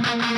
Oh,